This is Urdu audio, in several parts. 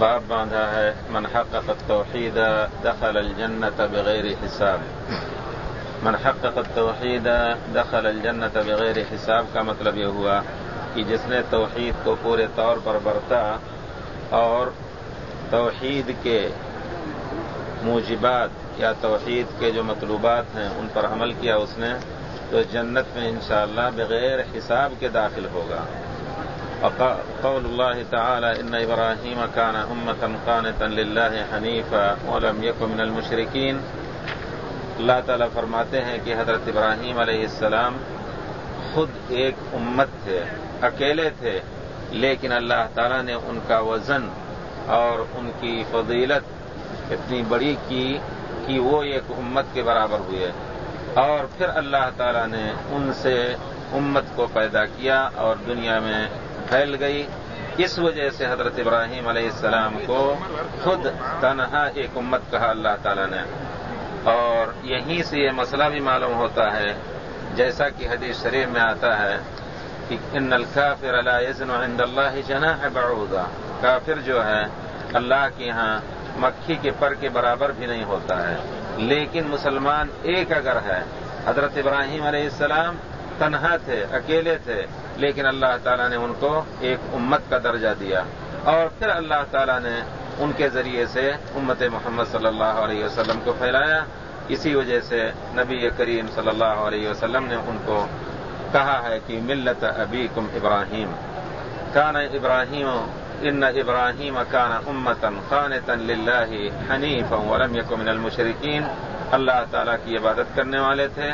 باب باندھا ہے، من حقق التوحید دخل الجنت بغیر حساب. من حقق التوحید دخل الجنت بغیر حساب کا مطلب یہ ہوا کہ جس نے توحید کو پورے طور پر برتا اور توحید کے موجبات یا توحید کے جو مطلوبات ہیں ان پر عمل کیا اس نے، تو جنت میں انشاءاللہ بغیر حساب کے داخل ہوگا۔ قول الله تعالى إن إبراهيم كان أمة قانتا لله حنيفا ولم يكن من المشركين. اللہ تعالیٰ فرماتے ہیں کہ حضرت ابراہیم علیہ السلام خود ایک امت تھے، اکیلے تھے، لیکن اللہ تعالیٰ نے ان کا وزن اور ان کی فضیلت اتنی بڑی کی کہ وہ ایک امت کے برابر ہوئے۔ اور پھر اللہ تعالیٰ نے ان سے امت کو پیدا کیا اور دنیا میں پھیل گئی۔ اس وجہ سے حضرت ابراہیم علیہ السلام کو خود تنہا ایک امت کہا اللہ تعالی نے۔ اور یہیں سے یہ مسئلہ بھی معلوم ہوتا ہے، جیسا کہ حدیث شریف میں آتا ہے کہ ان الکافر علیہ عند اللہ جنا ہے بعوضہ کافر جو ہے، اللہ کے یہاں مکھی کے پر کے برابر بھی نہیں ہوتا ہے۔ لیکن مسلمان ایک اگر ہے، حضرت ابراہیم علیہ السلام تنہا تھے، اکیلے تھے، لیکن اللہ تعالیٰ نے ان کو ایک امت کا درجہ دیا۔ اور پھر اللہ تعالیٰ نے ان کے ذریعے سے امت محمد صلی اللہ علیہ وسلم کو پھیلایا۔ اسی وجہ سے نبی کریم صلی اللہ علیہ وسلم نے ان کو کہا ہے کہ ملت ابی کم ابراہیم۔ کان ابراہیم، ان ابراہیم کان امتن خان تن حنیف ولم من المشرقین اللہ تعالیٰ کی عبادت کرنے والے تھے۔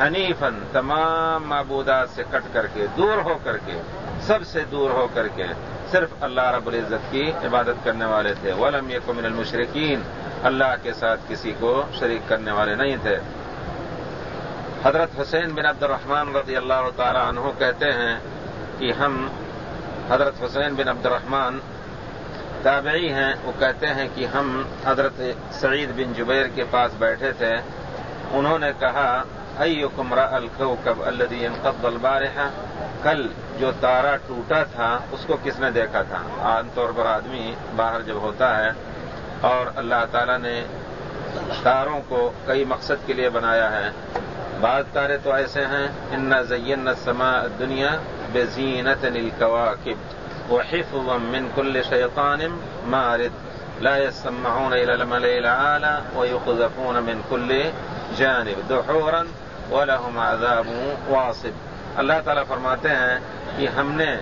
حنیفن تمام معبودات سے کٹ کر کے، دور ہو کر کے، سب سے دور ہو کر کے صرف اللہ رب العزت کی عبادت کرنے والے تھے۔ ولم یک من المشرقین اللہ کے ساتھ کسی کو شریک کرنے والے نہیں تھے۔ حضرت حسین بن عبد الرحمان رضی اللہ تعالی عنہ کہتے ہیں کہ ہم حضرت حسین بن عبد الرحمان تابعی ہیں۔ وہ کہتے ہیں کہ ہم حضرت سعید بن جبیر کے پاس بیٹھے تھے۔ انہوں نے کہا ایکم را الکوکب الذي انقض البارحہ کل جو تارا ٹوٹا تھا، اس کو کس نے دیکھا تھا؟ عام طور پر آدمی باہر جب ہوتا ہے اور اللہ تعالی نے تاروں کو کئی مقصد کے لیے بنایا ہے۔ بعض تارے تو ایسے ہیں ان زین سما دنیا بے زینت الكواكب وحفظا من كل شيطان مارد۔ لا يسمعون الى الملئ الاعلى ويقذفون من كل جانب۔ دحورا وَلَهُمْ عَذَابٌ وَاصِب۔ اللہ تعالیٰ فرماتے ہیں کہ ہم نے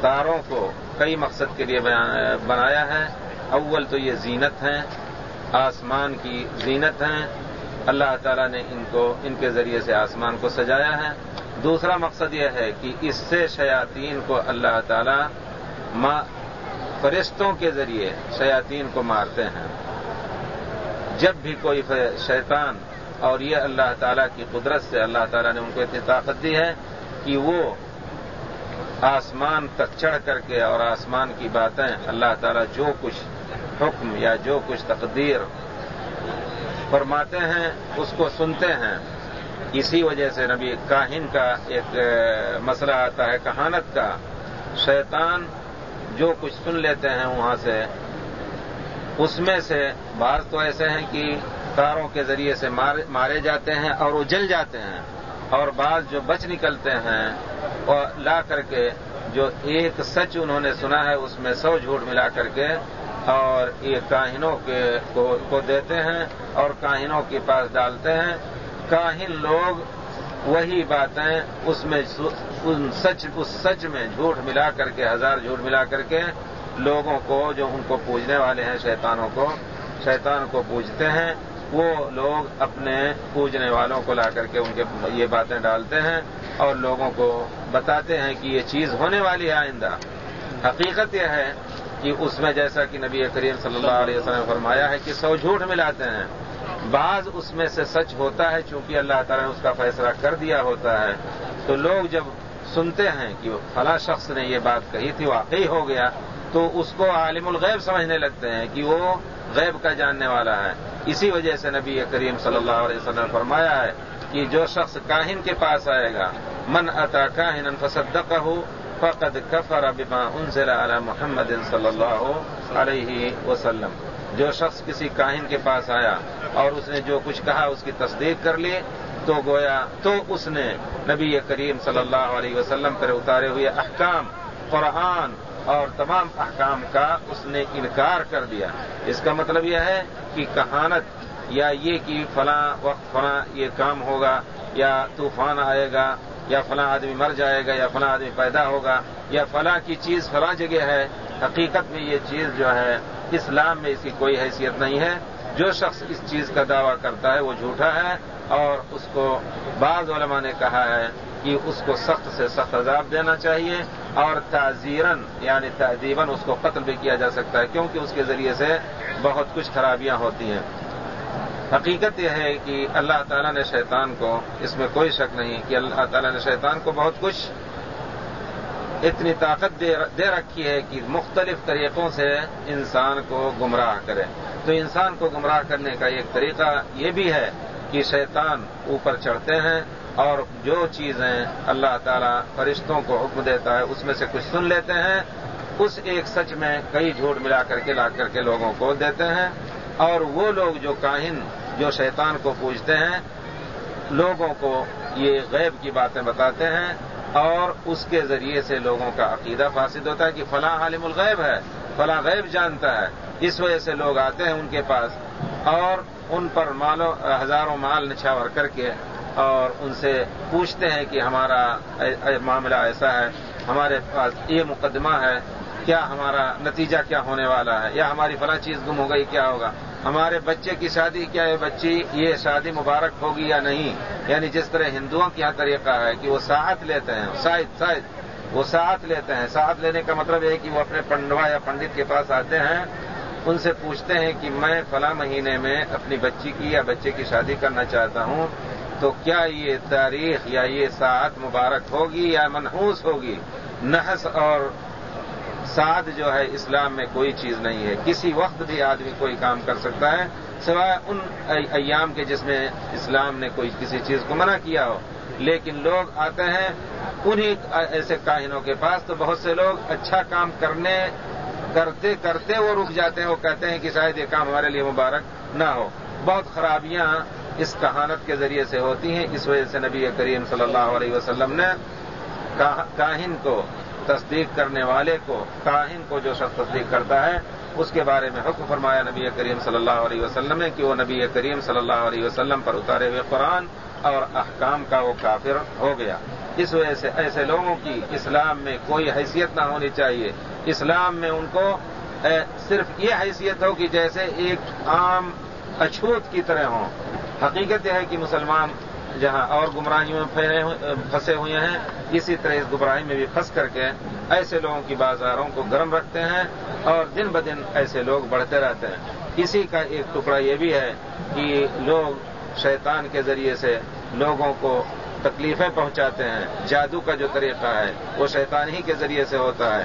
تاروں کو کئی مقصد کے لیے بنایا ہے۔ اول تو یہ زینت ہیں، آسمان کی زینت ہیں۔ اللہ تعالیٰ نے ان کو ان کے ذریعے سے آسمان کو سجایا ہے۔ دوسرا مقصد یہ ہے کہ اس سے شیاطین کو اللہ تعالیٰ فرشتوں کے ذریعے شیاطین کو مارتے ہیں۔ جب بھی کوئی شیطان اور یہ اللہ تعالیٰ کی قدرت سے اللہ تعالیٰ نے ان کو اتنی طاقت دی ہے کہ وہ آسمان تک چڑھ کر کے اور آسمان کی باتیں اللہ تعالیٰ جو کچھ حکم یا جو کچھ تقدیر فرماتے ہیں، اس کو سنتے ہیں۔ اسی وجہ سے نبی کاہن کا ایک مسئلہ آتا ہے، کہانت کا۔ شیطان جو کچھ سن لیتے ہیں وہاں سے، اس میں سے بعض تو ایسے ہیں کہ تاروں کے ذریعے سے مارے جاتے ہیں اور وہ جل جاتے ہیں اور بعض جو بچ نکلتے ہیں اور لا کر کے جو ایک سچ انہوں نے سنا ہے اس میں سو جھوٹ ملا کر کے اور یہ کاہنوں کے کو دیتے ہیں اور کاہنوں کے پاس ڈالتے ہیں۔ کاہن لوگ وہی باتیں اس میں ان سچ، اس سچ میں جھوٹ ملا کر کے، ہزار جھوٹ ملا کر کے لوگوں کو جو ان کو پوجنے والے ہیں، شیطانوں کو، شیطان کو پوجتے ہیں۔ وہ لوگ اپنے پوجنے والوں کو لا کر کے ان کے یہ باتیں ڈالتے ہیں اور لوگوں کو بتاتے ہیں کہ یہ چیز ہونے والی ہے آئندہ۔ حقیقت یہ ہے کہ اس میں جیسا کہ نبی کریم صلی اللہ علیہ وسلم نے فرمایا ہے کہ سو جھوٹ ملاتے ہیں۔ بعض اس میں سے سچ ہوتا ہے چونکہ اللہ تعالیٰ نے اس کا فیصلہ کر دیا ہوتا ہے۔ تو لوگ جب سنتے ہیں کہ فلاں شخص نے یہ بات کہی تھی، واقعی ہو گیا تو اس کو عالم الغیب سمجھنے لگتے ہیں کہ وہ غیب کا جاننے والا ہے۔ اسی وجہ سے نبی کریم صلی اللہ علیہ وسلم نے فرمایا ہے کہ جو شخص کاہن کے پاس آئے گا، من اتا کاہن فصدق ہو فقد کفر بما انزل على محمد صلی اللہ علیہ وسلم۔ جو شخص کسی کاہن کے پاس آیا اور اس نے جو کچھ کہا اس کی تصدیق کر لی، تو گویا تو اس نے نبی کریم صلی اللہ علیہ وسلم پر اتارے ہوئے احکام، قرآن اور تمام احکام کا اس نے انکار کر دیا۔ اس کا مطلب یہ ہے کہ کہانت یا یہ کہ فلاں وقت فلاں یہ کام ہوگا یا طوفان آئے گا یا فلاں آدمی مر جائے گا یا فلاں آدمی پیدا ہوگا یا فلاں کی چیز فلاں جگہ ہے، حقیقت میں یہ چیز جو ہے، اسلام میں اس کی کوئی حیثیت نہیں ہے۔ جو شخص اس چیز کا دعویٰ کرتا ہے وہ جھوٹا ہے اور اس کو بعض علماء نے کہا ہے کہ اس کو سخت سے سخت عذاب دینا چاہیے اور تعزیرن یعنی تعدیباً اس کو قتل بھی کیا جا سکتا ہے، کیونکہ اس کے ذریعے سے بہت کچھ خرابیاں ہوتی ہیں۔ حقیقت یہ ہے کہ اللہ تعالیٰ نے شیطان کو، اس میں کوئی شک نہیں کہ اللہ تعالیٰ نے شیطان کو بہت کچھ اتنی طاقت دے رکھی ہے کہ مختلف طریقوں سے انسان کو گمراہ کرے۔ تو انسان کو گمراہ کرنے کا ایک طریقہ یہ بھی ہے کہ شیطان اوپر چڑھتے ہیں اور جو چیزیں اللہ تعالیٰ فرشتوں کو حکم دیتا ہے، اس میں سے کچھ سن لیتے ہیں۔ اس ایک سچ میں کئی جھوٹ ملا کر کے، لا کر کے لوگوں کو دیتے ہیں۔ اور وہ لوگ جو کاہن، جو شیطان کو پوچھتے ہیں، لوگوں کو یہ غیب کی باتیں بتاتے ہیں۔ اور اس کے ذریعے سے لوگوں کا عقیدہ فاسد ہوتا ہے کہ فلاں عالم الغیب ہے، فلاں غیب جانتا ہے۔ اس وجہ سے لوگ آتے ہیں ان کے پاس اور ان پر مالوں، ہزاروں مال نچھاور کر کے اور ان سے پوچھتے ہیں کہ ہمارا معاملہ ایسا ہے، ہمارے پاس یہ مقدمہ ہے، کیا ہمارا نتیجہ کیا ہونے والا ہے؟ یا ہماری فلاں چیز گم ہو گئی، کیا ہوگا؟ ہمارے بچے کی شادی، کیا ہے بچی یہ شادی مبارک ہوگی یا نہیں؟ یعنی جس طرح ہندوؤں کی یہاں طریقہ ہے کہ وہ ساتھ لیتے ہیں شاید شاید وہ ساتھ لیتے ہیں۔ ساتھ لینے کا مطلب یہ ہے کہ وہ اپنے پنڈوا یا پنڈت کے پاس آتے ہیں، ان سے پوچھتے ہیں کہ میں فلاں مہینے میں اپنی بچی کی یا بچے کی شادی کرنا چاہتا ہوں تو کیا یہ تاریخ یا یہ ساعت مبارک ہوگی یا منحوس ہوگی؟ نحس اور سعد جو ہے اسلام میں کوئی چیز نہیں ہے۔ کسی وقت بھی آدمی کوئی کام کر سکتا ہے، سوائے ان ایام کے جس میں اسلام نے کوئی کسی چیز کو منع کیا ہو۔ لیکن لوگ آتے ہیں، انہی ایسے کاہنوں کے پاس تو بہت سے لوگ اچھا کام کرنے، کرتے کرتے وہ رک جاتے ہیں۔ وہ کہتے ہیں کہ شاید یہ کام ہمارے لیے مبارک نہ ہو۔ بہت خرابیاں اس کہانت کے ذریعے سے ہوتی ہیں۔ اس وجہ سے نبی کریم صلی اللہ علیہ وسلم نے کاہن کو تصدیق کرنے والے کو، کاہن کو جو شخص تصدیق کرتا ہے، اس کے بارے میں حکم فرمایا نبی کریم صلی اللہ علیہ وسلم نے کہ وہ نبی کریم صلی اللہ علیہ وسلم پر اتارے ہوئے قرآن اور احکام کا وہ کافر ہو گیا۔ اس وجہ سے ایسے لوگوں کی اسلام میں کوئی حیثیت نہ ہونی چاہیے۔ اسلام میں ان کو صرف یہ حیثیت ہو کہ جیسے ایک عام اچھوت کی طرح ہوں۔ حقیقت یہ ہے کہ مسلمان جہاں اور گمراہیوں میں پھنسے ہوئے ہیں، اسی طرح اس گمراہی میں بھی پھنس کر کے ایسے لوگوں کی بازاروں کو گرم رکھتے ہیں اور دن بدن ایسے لوگ بڑھتے رہتے ہیں۔ اسی کا ایک ٹکڑا یہ بھی ہے کہ لوگ شیطان کے ذریعے سے لوگوں کو تکلیفیں پہنچاتے ہیں۔ جادو کا جو طریقہ ہے، وہ شیطان ہی کے ذریعے سے ہوتا ہے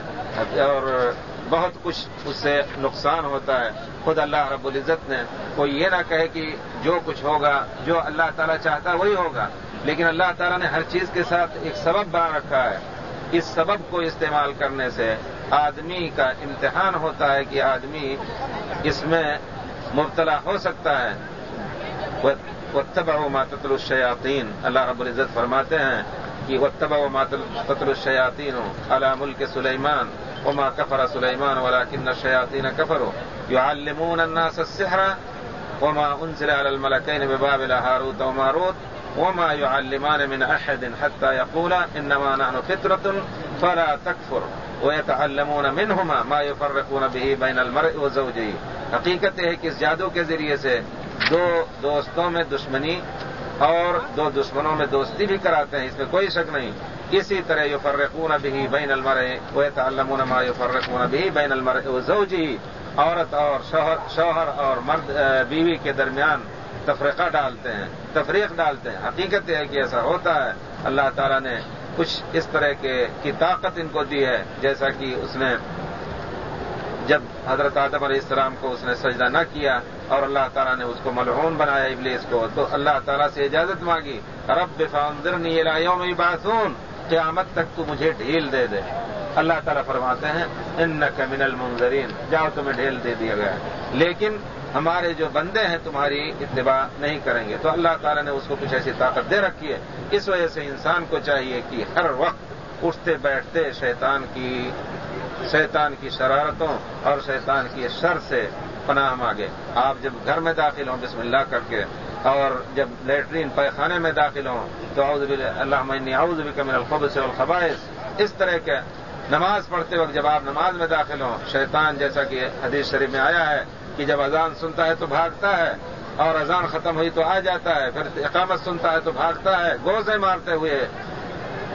اور بہت کچھ اس سے نقصان ہوتا ہے۔ خود اللہ رب العزت نے کوئی یہ نہ کہے کہ جو کچھ ہوگا، جو اللہ تعالیٰ چاہتا ہے وہی ہوگا۔ لیکن اللہ تعالیٰ نے ہر چیز کے ساتھ ایک سبب بنا رکھا ہے۔ اس سبب کو استعمال کرنے سے آدمی کا امتحان ہوتا ہے کہ آدمی اس میں مبتلا ہو سکتا ہے۔ وہ و ماتل الشیاطین اللہ رب العزت فرماتے ہیں کہ وہ تبا و ماتل الشیاطین اللہ ملک سلیمان وما كفر سليمان ولكن الشياطين كفروا. يعلمون الناس السحر وما أنزل على الملكين ببابل هاروت وماروت وما يعلمان من أحد حتى يقولا إنما نحن فترة فلا تكفر. ويتعلمون منهما ما يفرقون به بين المرء وزوجه. حقیقت یہ ہے کہ اس جادو کے ذریعے سے دو دوستوں میں دشمنی اور دو دشمنوں میں دوستی بھی کراتے ہیں، اس میں کوئی شک نہیں۔ اسی طرح یو فرقون بھی بین المرے وہ تعلم ما یو فرقون بھی بین المرے زوجی عورت اور شوہر شوہر اور مرد بیوی کے درمیان تفریقہ ڈالتے ہیں، تفریق ڈالتے ہیں۔ حقیقت ہے کہ ایسا ہوتا ہے۔ اللہ تعالیٰ نے کچھ اس طرح کے کی طاقت ان کو دی ہے، جیسا کہ اس نے جب حضرت آدم علیہ السلام کو اس نے سجدہ نہ کیا اور اللہ تعالیٰ نے اس کو ملعون بنایا ابلیس کو، تو اللہ تعالیٰ سے اجازت مانگی، رب فانذرنی الى یوم یبعثون۔ قیامت تک تو مجھے ڈھیل دے دے۔ اللہ تعالیٰ فرماتے ہیں ان من المنظرین جاؤ تمہیں ڈھیل دے دیا گیا لیکن ہمارے جو بندے ہیں تمہاری اتباع نہیں کریں گے۔ تو اللہ تعالیٰ نے اس کو کچھ ایسی طاقت دے رکھی ہے۔ اس وجہ سے انسان کو چاہیے کہ ہر وقت اٹھتے بیٹھتے شیطان کی شیطان کی شرارتوں اور شیطان کی شر سے پناہ مانگے۔ آپ جب گھر میں داخل ہوں، بسم اللہ کر کے، اور جب لیٹرین پیخانے میں داخل ہوں، تو اللہ من الخبث والخبائث۔ اس طرح کے نماز پڑھتے وقت جب آپ نماز میں داخل ہوں، شیطان جیسا کہ حدیث شریف میں آیا ہے کہ جب اذان سنتا ہے تو بھاگتا ہے، اور اذان ختم ہوئی تو آ جاتا ہے، پھر اقامت سنتا ہے تو بھاگتا ہے، گوزے مارتے ہوئے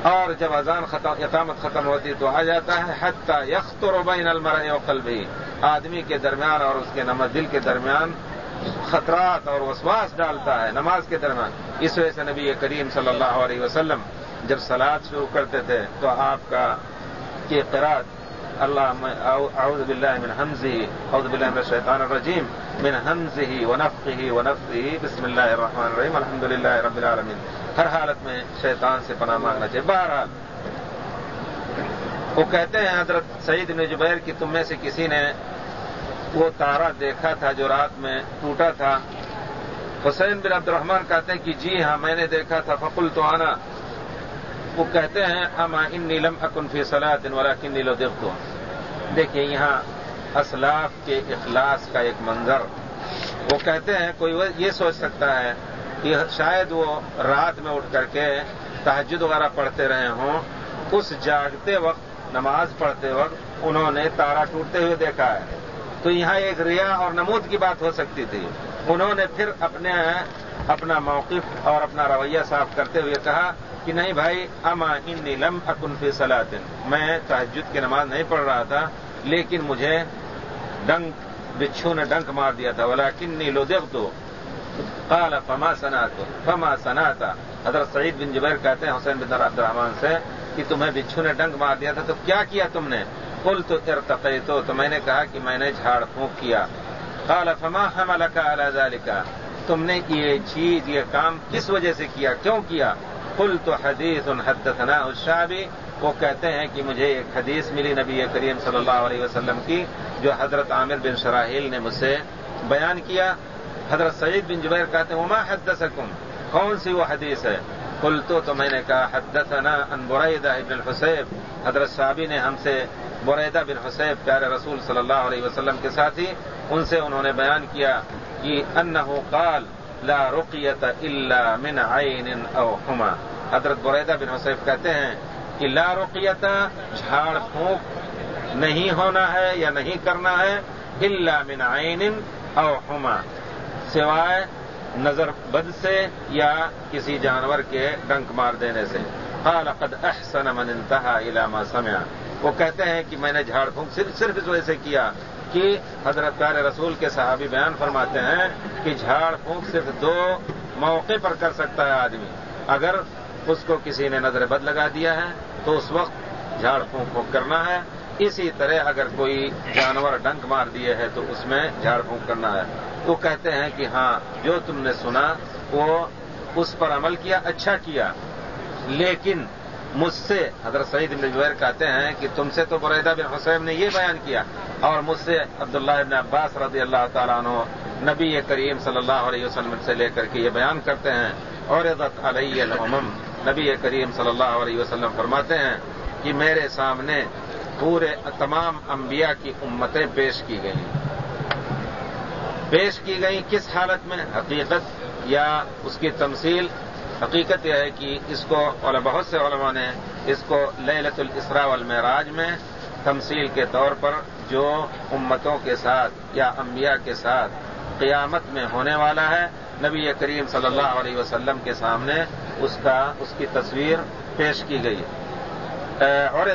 اور جب اذان ختم اقامت ختم ہوتی تو آ جاتا ہے، حتیٰ یخت و ربین المر وقل بھی آدمی کے درمیان اور اس کے نماز دل کے درمیان خطرات اور وسواس ڈالتا ہے نماز کے درمیان۔ اس وجہ سے نبی کریم صلی اللہ علیہ وسلم جب سلاد شروع کرتے تھے تو آپ کا کی قرآد اللہ اعوذ باللہ من حمزه اعوذ باللہ من الشیطان الرجیم من حمزه ونفقه ونفقه. بسم اللہ الرحمن الرحیم الحمد للہ رب العالمین ہر حالت میں شیطان سے پناہ مانگنا چاہیے۔ بہرحال، وہ کہتے ہیں حضرت سعید بن جبیر کی تم میں سے کسی نے وہ تارا دیکھا تھا جو رات میں ٹوٹا تھا۔ حسین بن عبد الرحمان کہتے ہیں کہ جی ہاں میں نے دیکھا تھا۔ فقل تو آنا وہ کہتے ہیں، اما ان نیلم اکن فی صلاح دن والا کن نیلو دیکھ دیکھیے یہاں اسلاف کے اخلاص کا ایک منظر۔ وہ کہتے ہیں، کوئی یہ سوچ سکتا ہے کہ شاید وہ رات میں اٹھ کر کے تحجد وغیرہ پڑھتے رہے ہوں۔ اس جاگتے وقت، نماز پڑھتے وقت انہوں نے تارا ٹوٹتے ہوئے دیکھا ہے۔ تو یہاں ایک ریا اور نمود کی بات ہو سکتی تھی۔ انہوں نے پھر اپنے، اپنا موقف اور اپنا رویہ صاف کرتے ہوئے کہا کہ نہیں بھائی، اما ان نیلم اکن فی صلاحن میں تحجد کی نماز نہیں پڑھ رہا تھا، لیکن مجھے ڈنک، بچھو نے ڈنک مار دیا تھا۔ بولا کن نیلو دیکھ دو کال فما سنا تو فما سنا تھا حضرت سعید بن جبیر کہتے ہیں، حسین بن عبد الرحمان سے کہ تمہیں بچھو نے ڈنک مار دیا تھا، تو کیا کیا تم نے؟ کل تو ارتقی تو تو میں نے کہا کہ میں نے جھاڑ پھونک کیا۔ کال فما ہم اللہ کا تم نے یہ چیز، یہ کام کس وجہ سے کیا؟ کیوں کیا؟ کل تو حدیث ان حدثنا الشابی وہ کہتے ہیں کہ مجھے ایک حدیث ملی نبی کریم صلی اللہ علیہ وسلم کی، جو حضرت عامر بن شراحیل نے مجھ سے بیان کیا۔ حضرت سعید بن جبیر کہتے ہیں، وما حدثکم؟ کون سی وہ حدیث ہے؟ کل تو میں نے کہا، حدثنا ان بریدہ ابن الحسیب. حضرت صحابی نے ہم سے بریدہ بن حسیب پیارے رسول صلی اللہ علیہ وسلم کے ساتھی ان سے انہوں نے بیان کیا کہ انہو قال لا رقیت الا من عین او حما حضرت بریدہ بن حسیب کہتے ہیں کہ لا رقیت جھاڑ پھونک نہیں ہونا ہے یا نہیں کرنا ہے الا من عین او حما سوائے نظر بد سے یا کسی جانور کے ڈنک مار دینے سے۔ قال قد احسن من انتہا الى ما سمع۔ وہ کہتے ہیں کہ میں نے جھاڑ پھونک صرف صرف اس وجہ سے کیا کہ حضرت پیارے رسول کے صحابی بیان فرماتے ہیں کہ جھاڑ پھونک صرف دو موقع پر کر سکتا ہے آدمی۔ اگر اس کو کسی نے نظر بد لگا دیا ہے، تو اس وقت جھاڑ پھونک پھونک کرنا ہے۔ اسی طرح اگر کوئی جانور ڈنک مار دیے ہے تو اس میں جھاڑ پھونک کرنا ہے۔ وہ کہتے ہیں کہ ہاں جو تم نے سنا، وہ اس پر عمل کیا اچھا کیا۔ لیکن مجھ سے، حضرت سعید بن جبیر کہتے ہیں کہ تم سے تو بریدہ بن حسین نے یہ بیان کیا اور مجھ سے عبداللہ ابن عباس رضی اللہ تعالیٰ عنہ، نبی کریم صلی اللہ علیہ وسلم سے لے کر کے یہ بیان کرتے ہیں۔ اور عزت علیہ العمم، نبی کریم صلی اللہ علیہ وسلم فرماتے ہیں کہ میرے سامنے پورے تمام انبیاء کی امتیں پیش کی گئیں۔ پیش کی گئیں کس حالت میں؟ حقیقت یا اس کی تمثیل؟ حقیقت یہ ہے کہ اس کو بہت سے علماء نے اس کو للت الاسراء والمعراج میں تمثیل کے طور پر جو امتوں کے ساتھ یا انبیاء کے ساتھ قیامت میں ہونے والا ہے، نبی کریم صلی اللہ علیہ وسلم کے سامنے اس کا، اس کی تصویر پیش کی گئی۔ اور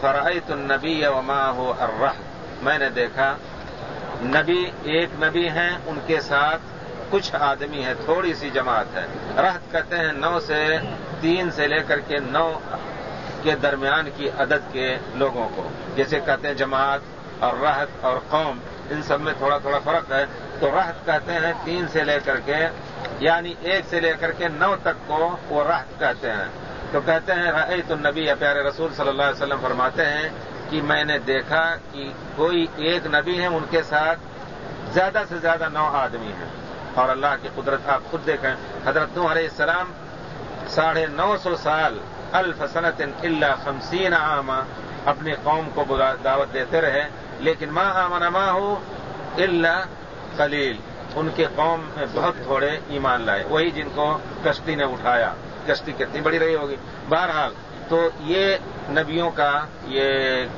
فرعیت النبی وما ہو الرح میں نے دیکھا، نبی ایک نبی ہیں، ان کے ساتھ کچھ آدمی ہیں، تھوڑی سی جماعت ہے۔ رحت کہتے ہیں نو سے تین سے لے کر کے نو کے درمیان کی عدد کے لوگوں کو۔ جیسے کہتے ہیں جماعت اور رحت اور قوم، ان سب میں تھوڑا تھوڑا فرق ہے۔ تو رحت کہتے ہیں تین سے لے کر کے یعنی ایک سے لے کر کے نو تک کو وہ رحت کہتے ہیں۔ تو کہتے ہیں رعیت النبی، پیارے رسول صلی اللہ علیہ وسلم فرماتے ہیں کہ میں نے دیکھا کہ کوئی ایک نبی ہے ان کے ساتھ زیادہ سے زیادہ نو آدمی ہیں۔ اور اللہ کی قدرت آپ خود دیکھیں۔ حضرت نو علیہ السلام ساڑھے نو سو سال الفسنت اللہ خمسین عامہ اپنی قوم کو دعوت دیتے رہے۔ لیکن ماں آمن ماں ہو؟ اللہ خلیل ان کے قوم میں بہت تھوڑے ایمان لائے۔ وہی جن کو کشتی نے اٹھایا۔ کشتی کتنی بڑی رہی ہوگی۔ بہرحال تو یہ نبیوں کا، یہ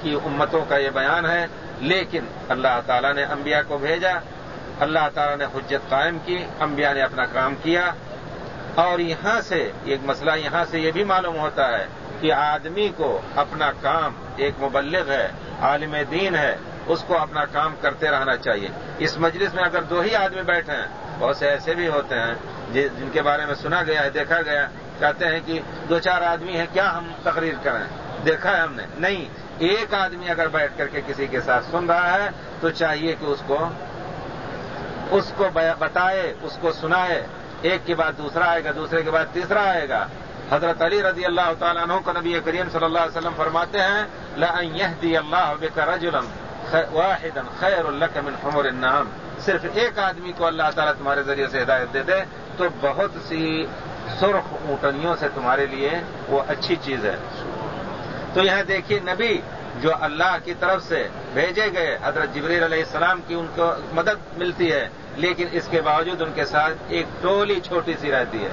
کی امتوں کا یہ بیان ہے۔ لیکن اللہ تعالیٰ نے انبیاء کو بھیجا۔ اللہ تعالیٰ نے حجت قائم کی، انبیاء نے اپنا کام کیا۔ اور یہاں سے ایک مسئلہ، یہاں سے یہ بھی معلوم ہوتا ہے کہ آدمی کو اپنا کام ایک مبلغ ہے، عالم دین ہے، اس کو اپنا کام کرتے رہنا چاہیے۔ اس مجلس میں اگر دو ہی آدمی بیٹھے ہیں، بہت سے ایسے بھی ہوتے ہیں جی، جن کے بارے میں سنا گیا ہے، دیکھا گیا کہتے ہیں کہ دو چار آدمی ہیں، کیا ہم تقریر کریں؟ دیکھا ہے ہم نے۔ نہیں، ایک آدمی اگر بیٹھ کر کے کسی کے ساتھ سن رہا ہے، تو چاہیے کہ اس کو اس کو بتائے، اس کو سنائے۔ ایک کے بعد دوسرا آئے گا، دوسرے کے بعد تیسرا آئے گا۔ حضرت علی رضی اللہ تعالیٰ عنہ کو نبی کریم صلی اللہ علیہ وسلم فرماتے ہیں لَأَن اللہ بِكَ رَجُلًا وَاحِدًا خَيْرٌ لَكَ مِنْ حُمُرِ صرف ایک آدمی کو اللہ تعالیٰ تمہارے ذریعے سے ہدایت دے دے، تو بہت سی سرخ اونٹنیوں سے تمہارے لیے وہ اچھی چیز ہے۔ تو یہاں دیکھیے، نبی جو اللہ کی طرف سے بھیجے گئے حضرت جبریل علیہ السلام کی ان کو مدد ملتی ہے لیکن اس کے باوجود ان کے ساتھ ایک ٹولی چھوٹی سی رہتی ہے۔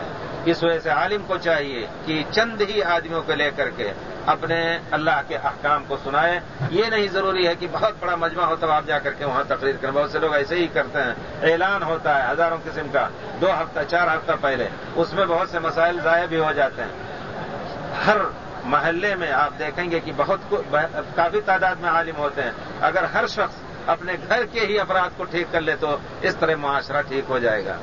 اس وجہ سے عالم کو چاہیے کہ چند ہی آدمیوں کو لے کر کے اپنے اللہ کے احکام کو سنائے یہ نہیں ضروری ہے کہ بہت بڑا مجمع ہو تب آپ جا کر کے وہاں تقریر کریں۔ بہت سے لوگ ایسے ہی کرتے ہیں۔ اعلان ہوتا ہے ہزاروں قسم کا۔ دو ہفتہ، چار ہفتہ پہلے۔ اس میں بہت سے مسائل ضائع بھی ہو جاتے ہیں۔ ہر محلے میں آپ دیکھیں گے کہ بہت کافی تعداد میں عالم ہوتے ہیں۔ اگر ہر شخص اپنے گھر کے ہی افراد کو ٹھیک کر لے تو اس طرح معاشرہ ٹھیک ہو جائے گا۔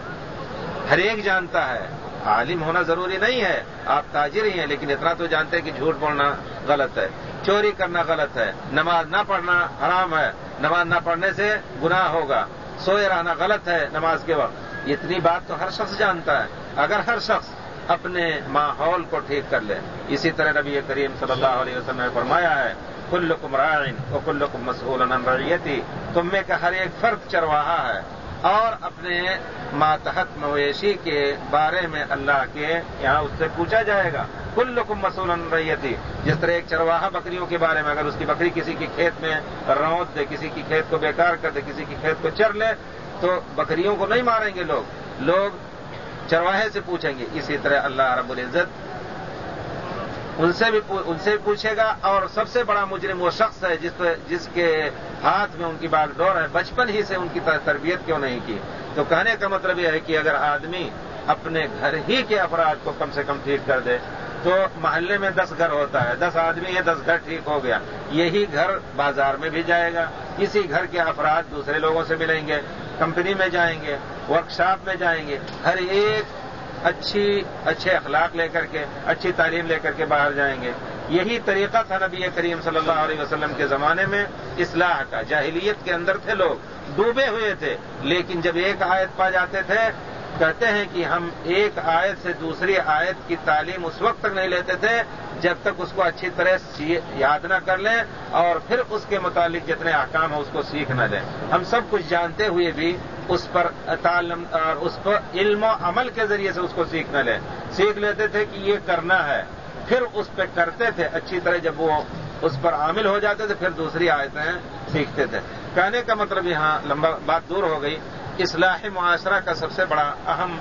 ہر ایک جانتا ہے، عالم ہونا ضروری نہیں ہے، آپ تاجر ہی ہیں، لیکن اتنا تو جانتے ہیں کہ جھوٹ بولنا غلط ہے، چوری کرنا غلط ہے، نماز نہ پڑھنا حرام ہے، نماز نہ پڑھنے سے گناہ ہوگا، سوئے رہنا غلط ہے نماز کے وقت۔ اتنی بات تو ہر شخص جانتا ہے۔ اگر ہر شخص اپنے ماحول کو ٹھیک کر لے، اسی طرح نبی کریم صلی اللہ علیہ وسلم نے فرمایا ہے کل رائن اور کل مسول ریتی تم میں کا ہر ایک فرد چرواہا ہے اور اپنے ماتحت مویشی کے بارے میں اللہ کے یہاں اس سے پوچھا جائے گا. کل لکم مسول ریتی جس طرح ایک چرواہا بکریوں کے بارے میں اگر اس کی بکری کسی کی کھیت میں روت دے، کسی کی کھیت کو بیکار کر دے، کسی کی کھیت کو چر لے، تو بکریوں کو نہیں ماریں گے لوگ. لوگ چرواہے سے پوچھیں گے. اسی طرح اللہ رب العزت ان سے بھی ان سے بھی پوچھے گا اور سب سے بڑا مجرم وہ شخص ہے جس جس کے ہاتھ میں ان کی باغ ڈور ہے، بچپن ہی سے ان کی تربیت کیوں نہیں کی؟ تو کہنے کا مطلب یہ ہے کہ اگر آدمی اپنے گھر ہی کے افراد کو کم سے کم ٹھیک کر دے، تو محلے میں دس گھر ہوتا ہے، دس آدمی ہے دس گھر ٹھیک ہو گیا۔ یہی گھر بازار میں بھی جائے گا، اسی گھر کے افراد دوسرے لوگوں سے ملیں گے، کمپنی میں جائیں گے، ورکشاپ میں جائیں گے، ہر ایک اچھی اچھے اخلاق لے کر کے، اچھی تعلیم لے کر کے باہر جائیں گے۔ یہی طریقہ تھا نبی کریم صلی اللہ علیہ وسلم کے زمانے میں، اصلاح کا۔ جاہلیت کے اندر تھے لوگ، ڈوبے ہوئے تھے۔ لیکن جب ایک آیت پا جاتے تھے، کہتے ہیں کہ ہم ایک آیت سے دوسری آیت کی تعلیم اس وقت تک نہیں لیتے تھے جب تک اس کو اچھی طرح یاد نہ کر لیں اور پھر اس کے متعلق جتنے احکام ہیں اس کو سیکھ نہ لیں۔ ہم سب کچھ جانتے ہوئے بھی اس پر تعلم اس پر علم و عمل کے ذریعے سے اس کو سیکھ نہ سیکھ لیتے تھے کہ یہ کرنا ہے۔ پھر اس پہ کرتے تھے۔ اچھی طرح جب وہ اس پر عامل ہو جاتے تھے، پھر دوسری آیتیں سیکھتے تھے۔ کہنے کا مطلب یہاں لمبا بات دور ہو گئی۔ اصلاح معاشرہ کا سب سے بڑا اہم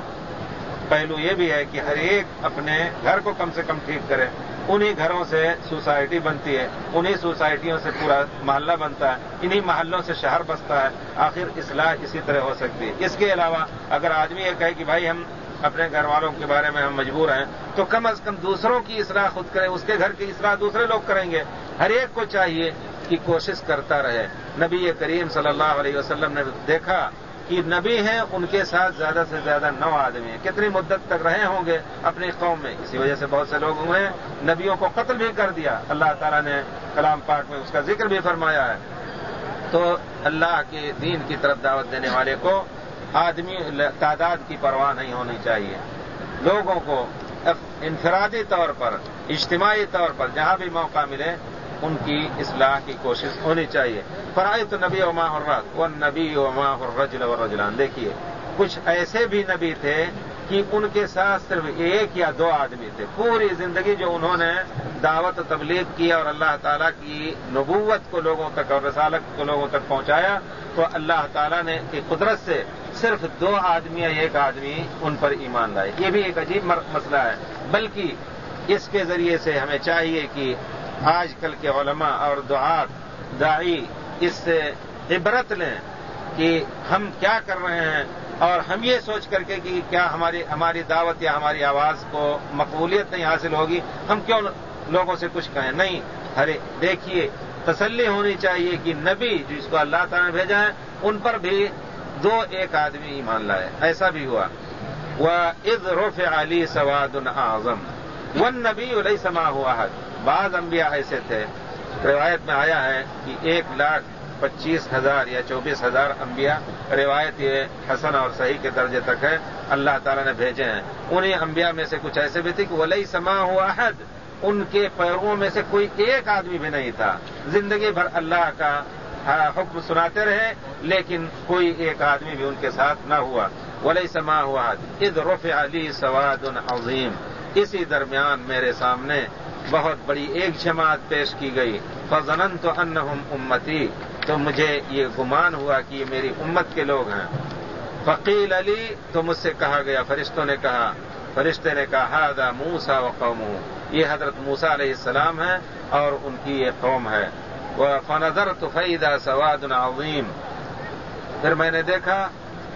پہلو یہ بھی ہے کہ ہر ایک اپنے گھر کو کم سے کم ٹھیک کرے۔ انہی گھروں سے سوسائٹی بنتی ہے، انہی سوسائٹیوں سے پورا محلہ بنتا ہے، انہی محلوں سے شہر بستا ہے، آخر اصلاح اسی طرح ہو سکتی ہے۔ اس کے علاوہ اگر آدمی یہ کہے کہ بھائی ہم اپنے گھر والوں کے بارے میں ہم مجبور ہیں، تو کم از کم دوسروں کی اصلاح خود کریں، اس کے گھر کی اصلاح دوسرے لوگ کریں گے۔ ہر ایک کو چاہیے کہ کوشش کرتا رہے۔ نبی کریم صلی اللہ علیہ وسلم نے دیکھا کہ نبی ہیں، ان کے ساتھ زیادہ سے زیادہ نو آدمی ہیں۔ کتنی مدت تک رہے ہوں گے اپنی قوم میں؟ اسی وجہ سے بہت سے لوگ ہوئے ہیں۔ نبیوں کو قتل بھی کر دیا۔ اللہ تعالیٰ نے کلام پاک میں اس کا ذکر بھی فرمایا ہے۔ تو اللہ کے دین کی طرف دعوت دینے والے کو آدمی، تعداد کی پرواہ نہیں ہونی چاہیے۔ لوگوں کو انفرادی طور پر، اجتماعی طور پر جہاں بھی موقع ملے ان کی اصلاح کی کوشش ہونی چاہیے۔ فرائے تو نبی و ماحرت وہ نبی و ماحرجل و رجلان دیکھیے، کچھ ایسے بھی نبی تھے کہ ان کے ساتھ صرف ایک یا دو آدمی تھے۔ پوری زندگی جو انہوں نے دعوت و تبلیغ کیا اور اللہ تعالیٰ کی نبوت کو لوگوں تک اور رسالت کو لوگوں تک پہنچایا، تو اللہ تعالیٰ نے کی قدرت سے صرف دو آدمی یا ایک آدمی ان پر ایمان لائے۔ یہ بھی ایک عجیب مسئلہ ہے، بلکہ اس کے ذریعے سے ہمیں چاہیے کہ آج کل کے علماء اور دعات دائی اس سے عبرت لیں کہ ہم کیا کر رہے ہیں اور ہم یہ سوچ کر کے کہ کیا ہماری ہماری دعوت یا ہماری آواز کو مقبولیت نہیں حاصل ہوگی ہم کیوں لوگوں سے کچھ کہیں؟ نہیں، ارے دیکھیے، تسلی ہونی چاہیے کہ نبی جس کو اللہ تعالیٰ نے بھیجا ہے، ان پر بھی دو ایک آدمی ایمان لائے۔ ایسا بھی ہوا۔ وہ عز رف علی سواد اعظم ون نبی علیہ سما ہوا ہے بعض انبیاء ایسے تھے، روایت میں آیا ہے کہ ایک لاکھ پچیس ہزار یا چوبیس ہزار انبیاء روایت یہ حسن اور صحیح کے درجے تک ہے، اللہ تعالیٰ نے بھیجے ہیں۔ انہیں انبیاء میں سے کچھ ایسے بھی تھے کہ ولی سما ہوا حد ان کے پیروں میں سے کوئی ایک آدمی بھی نہیں تھا۔ زندگی بھر اللہ کا حکم سناتے رہے، لیکن کوئی ایک آدمی بھی ان کے ساتھ نہ ہوا۔ ولی سما ہوا عد رف علی سواد عظیم۔ اسی درمیان میرے سامنے بہت بڑی ایک جماعت پیش کی گئی۔ فضنن تو ان امتی تو مجھے یہ گمان ہوا کہ یہ میری امت کے لوگ ہیں۔ فقیل علی تو مجھ سے کہا گیا، فرشتوں نے کہا۔ فرشتے نے کہا ہادا موسا و قوم یہ حضرت موسا علیہ السلام ہے اور ان کی یہ قوم ہے۔ وہ فنظر تو فیدہ سواد عظیم پھر میں نے دیکھا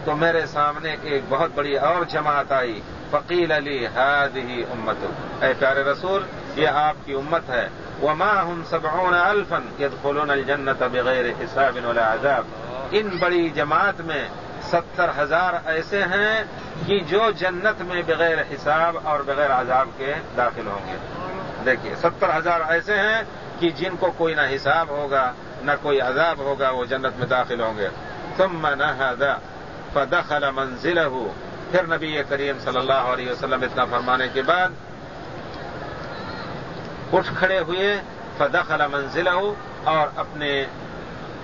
تو میرے سامنے ایک بہت بڑی اور جماعت آئی۔ فقیل علی حاد ہی امت اے پیارے رسول یہ آپ کی امت ہے۔ وہ ہم سب الفن يدخلون الجنت بغیر حساب ولا عذاب۔ ان بڑی جماعت میں ستر ہزار ایسے ہیں کہ جو جنت میں بغیر حساب اور بغیر عذاب کے داخل ہوں گے۔ دیکھیے، ستر ہزار ایسے ہیں کہ جن کو کوئی نہ حساب ہوگا، نہ کوئی عذاب ہوگا، وہ جنت میں داخل ہوں گے۔ ثم نهذا فدخل منزله۔ پھر نبی کریم صلی اللہ علیہ وسلم اتنا فرمانے کے بعد اٹھ کھڑے ہوئے فدخل منزل اور اپنے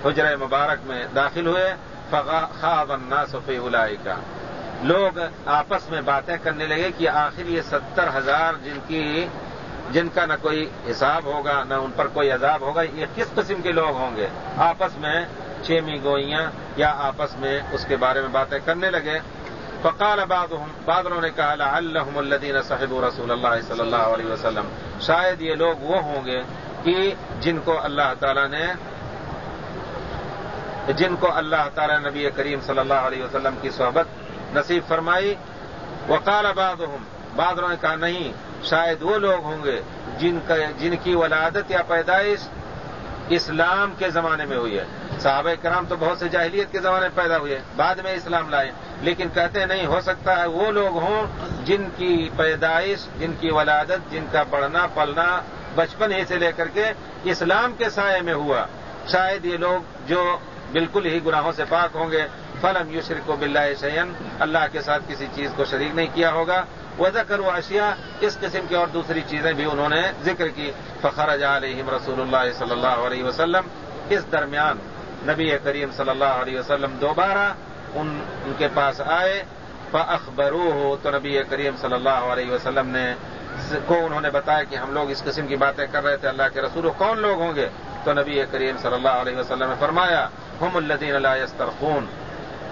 حجر مبارک میں داخل ہوئے خواب الناس فی کا لوگ آپس میں باتیں کرنے لگے کہ آخر یہ ستر ہزار جن کی، جن کا نہ کوئی حساب ہوگا، نہ ان پر کوئی عذاب ہوگا، یہ کس قسم کے لوگ ہوں گے؟ آپس میں چیمی گوئیاں یا آپس میں اس کے بارے میں باتیں کرنے لگے۔ فقال بعضهم بادلوں نے کہا، لعلهم الذين صحبوا رسول اللہ صلی اللہ علیہ وسلم. شاید یہ لوگ وہ ہوں گے کہ جن کو اللہ تعالی نے جن کو اللہ تعالی نبی کریم صلی اللہ علیہ وسلم کی صحبت نصیب فرمائی. وقال بعضهم بادلوں نے کہا، نہیں، شاید وہ لوگ ہوں گے جن جن کی ولادت یا پیدائش اسلام کے زمانے میں ہوئی ہے۔ صحابہ کرام تو بہت سے جاہلیت کے زمانے میں پیدا ہوئے، بعد میں اسلام لائے۔ لیکن کہتے نہیں، ہو سکتا ہے وہ لوگ ہوں جن کی پیدائش، جن کی ولادت، جن کا پڑھنا پلنا، بچپن ہی سے لے کر کے اسلام کے سائے میں ہوا۔ شاید یہ لوگ جو بالکل ہی گناہوں سے پاک ہوں گے، فلم یوشر کو بلّہ شعین اللہ کے ساتھ کسی چیز کو شریک نہیں کیا ہوگا۔ وضا کرو اشیاء، اس قسم کی اور دوسری چیزیں بھی انہوں نے ذکر کی۔ فخر علیہم رسول اللہ صلی اللہ علیہ وسلم۔ اس درمیان نبی کریم صلی اللہ علیہ وسلم دوبارہ ان ان کے پاس آئے۔ فخبرو ہو تو نبی کریم صلی اللہ علیہ وسلم نے کو انہوں نے بتایا کہ ہم لوگ اس قسم کی باتیں کر رہے تھے، اللہ کے رسول۔ کون لوگ ہوں گے؟ تو نبی کریم صلی اللہ علیہ وسلم نے فرمایا، ہم الدین اللہ استرخون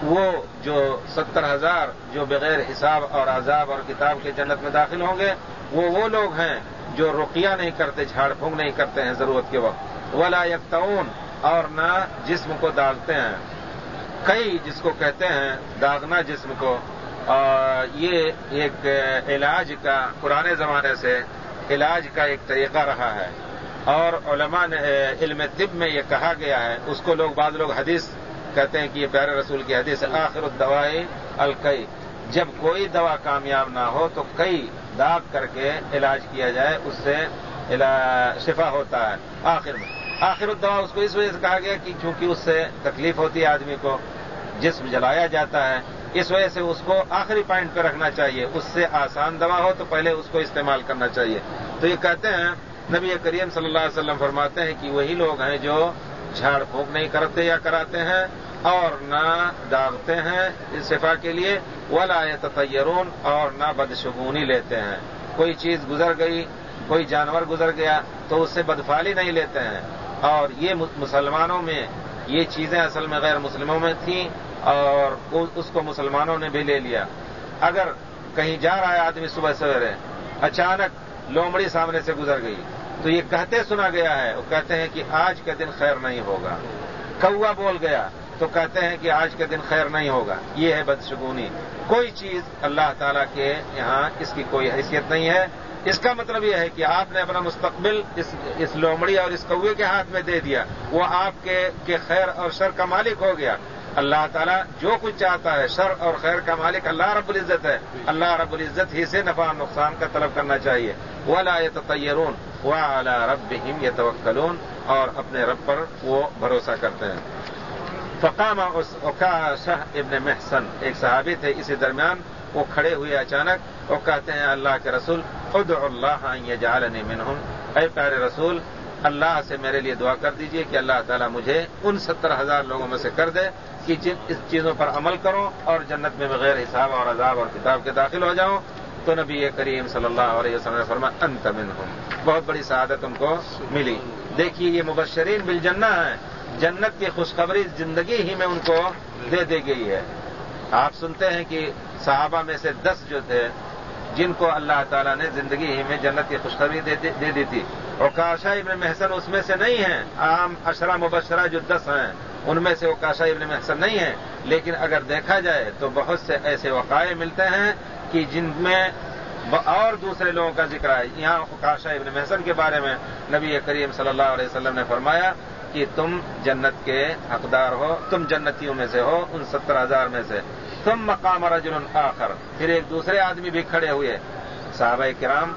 وہ جو ستر ہزار جو بغیر حساب اور عذاب اور کتاب کے جنت میں داخل ہوں گے، وہ وہ لوگ ہیں جو رقیہ نہیں کرتے، جھاڑ پھونک نہیں کرتے ہیں ضرورت کے وقت۔ ولا یکتعون اور نہ جسم کو داغتے ہیں۔ کئی جس کو کہتے ہیں، داغنا جسم کو۔ یہ ایک علاج کا، پرانے زمانے سے علاج کا ایک طریقہ رہا ہے۔ اور علماء نے، علم طب میں یہ کہا گیا ہے، اس کو لوگ، بعض لوگ حدیث کہتے ہیں کہ یہ پیارے رسول کی حدیث آخر الدوائی الکئی جب کوئی دوا کامیاب نہ ہو تو کئی داغ کر کے علاج کیا جائے، اس سے شفا ہوتا ہے۔ آخر میں۔ آخر الدوا اس کو اس وجہ سے کہا گیا کہ چونکہ اس سے تکلیف ہوتی ہے آدمی کو، جسم جلایا جاتا ہے، اس وجہ سے اس کو آخری پوائنٹ پہ رکھنا چاہیے۔ اس سے آسان دوا ہو تو پہلے اس کو استعمال کرنا چاہیے۔ تو یہ کہتے ہیں، نبی کریم صلی اللہ علیہ وسلم فرماتے ہیں کہ وہی لوگ ہیں جو جھاڑ پھونک نہیں کرتے یا کراتے ہیں اور نہ داغتے ہیں اس شفا کے لیے، ولا تطیرون اور نہ بدشگونی لیتے ہیں۔ کوئی چیز گزر گئی، کوئی جانور گزر گیا، تو اس سے بدفالی نہیں لیتے ہیں۔ اور یہ مسلمانوں میں، یہ چیزیں اصل میں غیر مسلموں میں تھیں اور اس کو مسلمانوں نے بھی لے لیا۔ اگر کہیں جا رہا ہے آدمی صبح سویرے، اچانک لومڑی سامنے سے گزر گئی، تو یہ کہتے سنا گیا ہے وہ کہتے ہیں کہ آج کا دن خیر نہیں ہوگا۔ کوا بول گیا تو کہتے ہیں کہ آج کے دن خیر نہیں ہوگا۔ یہ ہے بدشگونی۔ کوئی چیز اللہ تعالیٰ کے یہاں اس کی کوئی حیثیت نہیں ہے۔ اس کا مطلب یہ ہے کہ آپ نے اپنا مستقبل اس اس لومڑی اور اس کوے کے ہاتھ میں دے دیا۔ وہ آپ کے خیر اور شر کا مالک ہو گیا۔ اللہ تعالیٰ جو کچھ چاہتا ہے، شر اور خیر کا مالک اللہ رب العزت ہے۔ اللہ رب العزت ہی سے نفع نقصان کا طلب کرنا چاہیے۔ وہ لا تیرون وہ اعلیٰ رب یہ اور اپنے رب پر وہ بھروسہ کرتے ہیں۔ فقام شاہ ابن محسن، ایک صحابی تھے اسی درمیان، وہ کھڑے ہوئے اچانک، وہ کہتے ہیں، اللہ کے رسول خود اللہ یہ جالنی منہم۔ اے پیارے رسول، اللہ سے میرے لیے دعا کر دیجیے کہ اللہ تعالیٰ مجھے ان ستر ہزار لوگوں میں سے کر دے کہ جن اس چیزوں پر عمل کرو اور جنت میں بغیر حساب اور عذاب اور کتاب کے داخل ہو جاؤں تو نبی کریم صلی اللہ علیہ وسلم نے فرما انت من ہوں بہت بڑی سعادت ان کو ملی۔ دیکھیے، یہ مبشرین بل جنا ہے جنت کی خوشخبری زندگی ہی میں ان کو دے دی گئی ہے۔ آپ سنتے ہیں کہ صحابہ میں سے دس جو تھے، جن کو اللہ تعالیٰ نے زندگی ہی میں جنت کی خوشخبری دے دی تھی۔ اور کاشا ابن محسن اس میں سے نہیں ہے عام اشرا مبشرہ جو دس ہیں، ان میں سے وہ کاشا ابن محسن نہیں ہے لیکن اگر دیکھا جائے تو بہت سے ایسے وقائع ملتے ہیں کہ جن میں اور دوسرے لوگوں کا ذکر ہے یہاں کاشا ابن محسن کے بارے میں نبی کریم صلی اللہ علیہ وسلم نے فرمایا کہ تم جنت کے حقدار ہو، تم جنتیوں میں سے ہو، ان ستر ہزار میں سے۔ تم مقام رجل آخر، پھر ایک دوسرے آدمی بھی کھڑے ہوئے۔ صحابہ کرام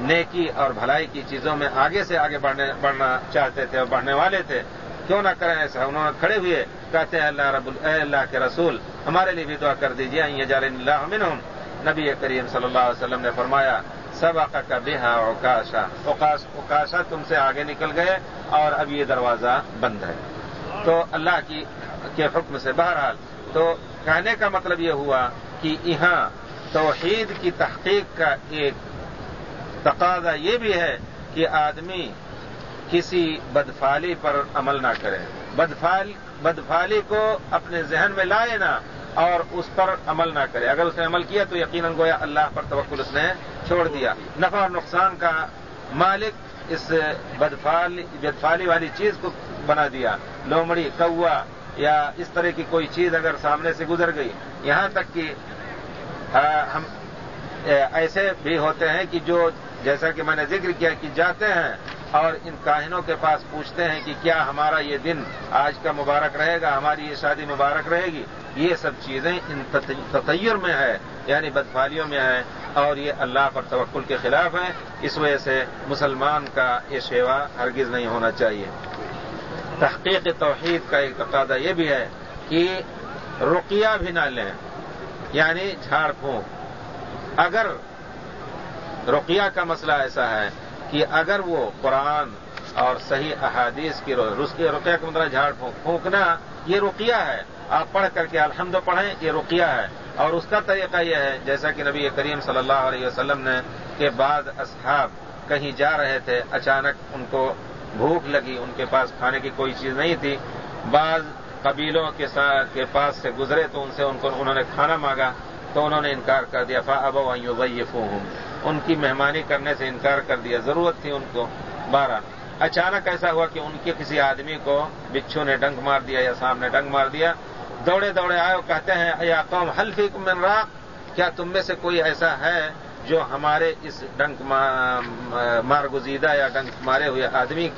نیکی اور بھلائی کی چیزوں میں آگے سے آگے بڑھنا چاہتے تھے اور بڑھنے والے تھے۔ کیوں نہ کریں ایسا؟ انہوں نے کھڑے ہوئے۔ کہتے ہیں، اللہ رب اے اللہ کے رسول، ہمارے لیے بھی دعا کر دیجیے جال اللہ منہم۔ نبی کریم صلی اللہ علیہ وسلم نے فرمایا سب کا بےحا اوکاشا اوکاشا تم سے آگے نکل گئے اور اب یہ دروازہ بند ہے۔ تو اللہ کی کے حکم سے بہرحال، تو کہنے کا مطلب یہ ہوا کہ یہاں توحید کی تحقیق کا ایک تقاضا یہ بھی ہے کہ آدمی کسی بدفالی پر عمل نہ کرے۔ بدفال بدفالی کو اپنے ذہن میں لائے نہ اور اس پر عمل نہ کرے۔ اگر اس نے عمل کیا تو یقیناً گویا اللہ پر توکل اس نے چھوڑ دیا۔ نفع اور نقصان کا مالک اس بدفال بدفالی والی چیز کو بنا دیا۔ لومڑی، کوا یا اس طرح کی کوئی چیز اگر سامنے سے گزر گئی۔ یہاں تک کہ ہم ایسے بھی ہوتے ہیں کہ جو، جیسا کہ میں نے ذکر کیا کہ جاتے ہیں اور ان کاہنوں کے پاس پوچھتے ہیں کہ کیا ہمارا یہ دن آج کا مبارک رہے گا، ہماری یہ شادی مبارک رہے گی؟ یہ سب چیزیں ان تطیر میں ہے یعنی بدفالیوں میں ہے، اور یہ اللہ پر توکل کے خلاف ہیں۔ اس وجہ سے مسلمان کا یہ شیوا ہرگز نہیں ہونا چاہیے۔ تحقیق توحید کا ایک تقاضا یہ بھی ہے کہ رقیہ بھی نہ لیں یعنی جھاڑ پھونک۔ اگر رقیہ کا مسئلہ ایسا ہے کہ اگر وہ قرآن اور صحیح احادیث کی رقیہ کا مطلب جھاڑ پھونک پھونکنا، یہ رقیہ ہے۔ آپ پڑھ کر کے الحمد پڑھیں، یہ رقیہ ہے۔ اور اس کا طریقہ یہ ہے، جیسا کہ نبی کریم صلی اللہ علیہ وسلم نے کہ بعض اصحاب کہیں جا رہے تھے، اچانک ان کو بھوک لگی، ان کے پاس کھانے کی کوئی چیز نہیں تھی۔ بعض قبیلوں کے پاس سے گزرے تو ان سے ان کو انہوں نے کھانا مانگا، تو انہوں نے انکار کر دیا فا اب ان کی مہمانی کرنے سے انکار کر دیا ضرورت تھی ان کو بارہ۔ اچانک ایسا ہوا کہ ان کے کسی آدمی کو بچھو نے ڈنک مار دیا یا سام نے ڈنک مار دیا۔ دوڑے دوڑے آئے اور کہتے ہیں یا قوم حلفی من را کیا تم میں سے کوئی ایسا ہے جو ہمارے اس ڈنک مارگزیدہ یا ڈنک مارے ہوئے آدمی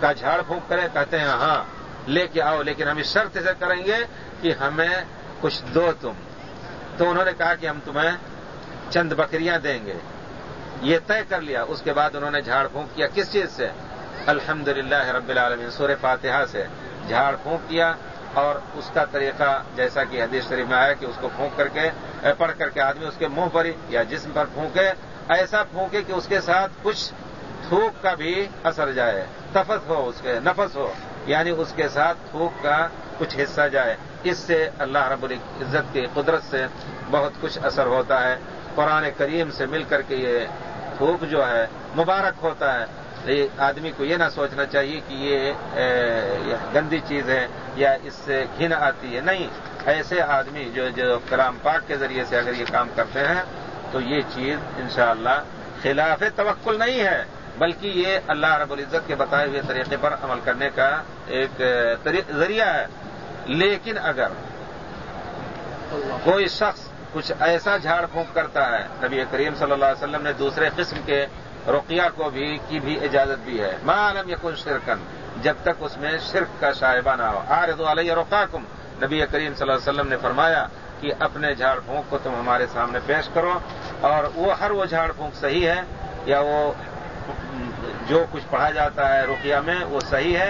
کا جھاڑ پھونک کرے؟ کہتے ہیں ہاں لے کے آؤ، لیکن ہم اس شرط سے کریں گے کہ ہمیں کچھ دو تم تو انہوں نے کہا کہ ہم تمہیں چند بکریاں دیں گے۔ یہ طے کر لیا۔ اس کے بعد انہوں نے جھاڑ پھونک کیا۔ کس چیز سے؟ الحمد رب العالمین سور فاتحہ سے۔ جھاڑ پھونک کیا اور اس کا طریقہ جیسا کہ حدیث شریف میں آیا کہ اس کو پھونک کر کے پڑھ کر کے آدمی اس کے منہ پر یا جسم پر پھونکے، ایسا پھونکے کہ اس کے ساتھ کچھ تھوک کا بھی اثر جائے۔ تفت ہو اس کے، نفس ہو یعنی اس کے ساتھ تھوک کا کچھ حصہ جائے۔ اس سے اللہ رب العزت کی قدرت سے بہت کچھ اثر ہوتا ہے۔ قرآن کریم سے مل کر کے یہ تھوک جو ہے مبارک ہوتا ہے۔ آدمی کو یہ نہ سوچنا چاہیے کہ یہ گندی چیز ہے یا اس سے گھن آتی ہے۔ نہیں ایسے آدمی جو جو کلام پاک کے ذریعے سے اگر یہ کام کرتے ہیں تو یہ چیز انشاءاللہ خلاف توکل نہیں ہے بلکہ یہ اللہ رب العزت کے بتائے ہوئے طریقے پر عمل کرنے کا ایک ذریعہ ہے۔ لیکن اگر کوئی شخص کچھ ایسا جھاڑ پھونک کرتا ہے۔ نبی کریم صلی اللہ علیہ وسلم نے دوسرے قسم کے رقیہ کو بھی کی بھی اجازت دی ہے۔ ماں عالم یقن شرکن، جب تک اس میں شرک کا شائبہ نہ ہو۔ آرد علیہ رقاکم، نبی کریم صلی اللہ علیہ وسلم نے فرمایا کہ اپنے جھاڑ پھونک کو تم ہمارے سامنے پیش کرو اور وہ ہر وہ جھاڑ پھونک صحیح ہے یا وہ جو کچھ پڑھا جاتا ہے رقیہ میں وہ صحیح ہے۔